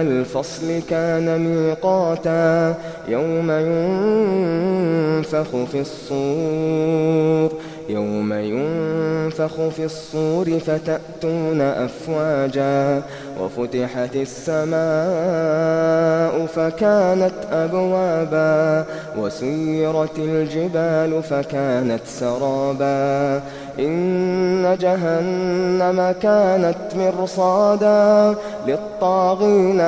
الفصل كان ميقاتا يوم ينفخ في الصور يوم ينفخ في الصور فتأتون أفواجا وفتحت السماء فكانت أبوابا وسيرت الجبال فكانت سرابا إن جهنم كانت مرصادا للطاغين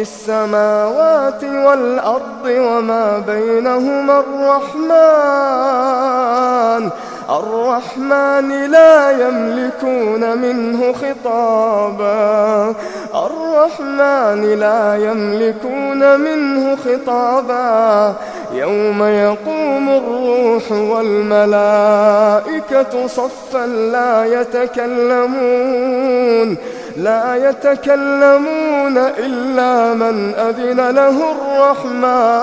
السماوات والأرض وما بينهما الرحمن الرحمن لا يملكون منه خطابا. الرحمن لا يملكون منه خطابا. يوم يقوم الروح والملائكة صفا لا يتكلمون. لا يتكلمون إلا من أذن له الرحمن.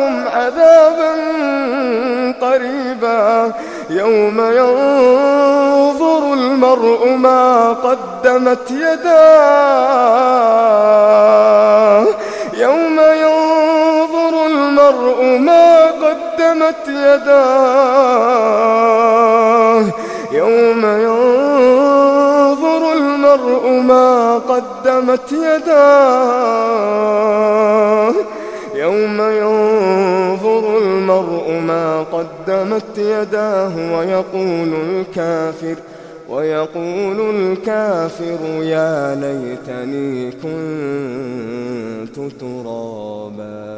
أنذرناكم عذابا قريبا. يوم ينظر المرء ما قدمت يداه. يوم ينظر المرء ما قدمت يداه. يوم ينظر المرء ما قدمت يداه. يوم ينظر المرء ما قدمت يداه ويقول الكافر ويقول الكافر يا ليتني كنت ترابا.